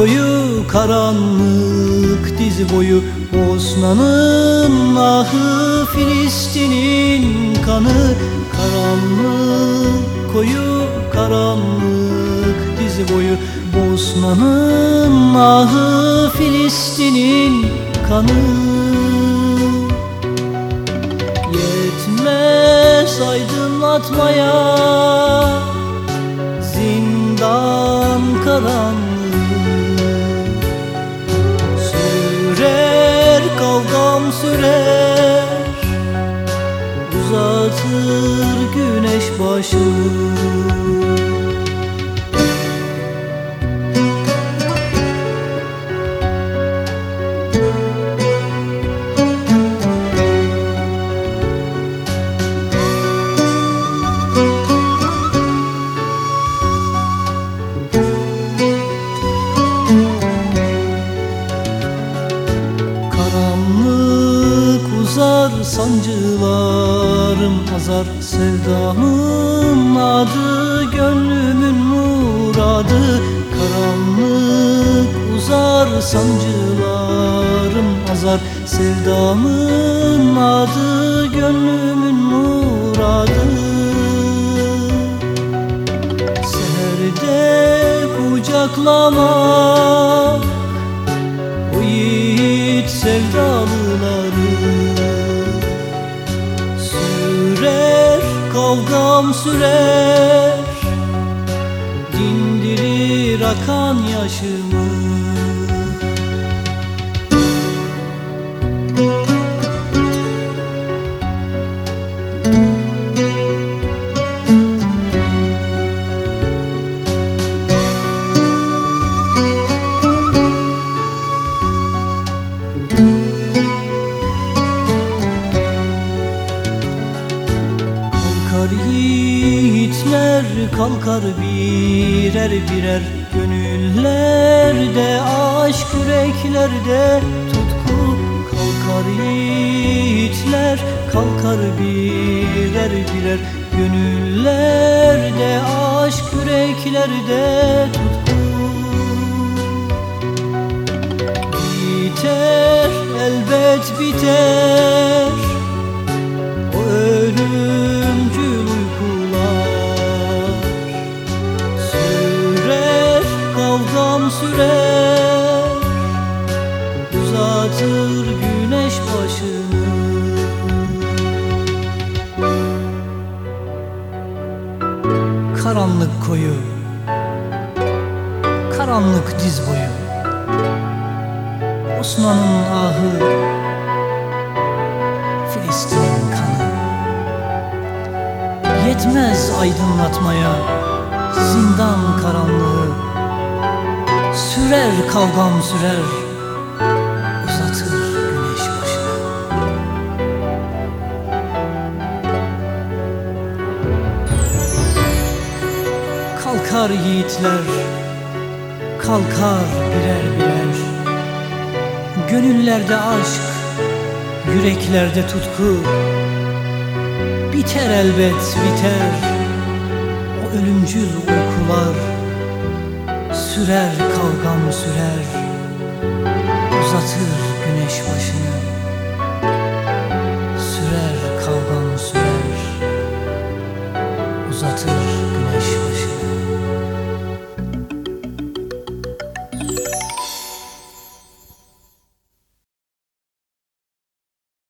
koyu karanlık diz boyu Osman'ın ahı Filistin'in kanı. Karanlık koyu karanlık diz boyu Osman'ın ahı Filistin'in kanı. Yetmez aydınlatmaya Zindan karanlık Uzatır güneş başını sancılarım azar Sevdamın adı gönlümün muradı. Karanlık uzar sancılarım azar. Sevdamın adı gönlümün muradı. Seherde kucaklamak kavgam sürer Dindirir akan yaşımı yiğitler kalkar birer birer Gönüllerde aşk yüreklerde tutku Kalkar yiğitler kalkar birer birer Gönüllerde aşk yüreklerde tutku. Biter elbet biter Karanlık koyu Karanlık diz boyu. Osman'ın ahı Filistin'in kanı. Yetmez aydınlatmaya zindan karanlığı. Sürer kavgam sürer Kalkar yiğitler Kalkar birer birer. Gönüllerde aşk Yüreklerde tutku. Biter elbet biter. O ölümcül uykular Sürer kavgam sürer. Uzatır güneş başını. Sürer kavgam sürer. Uzatır.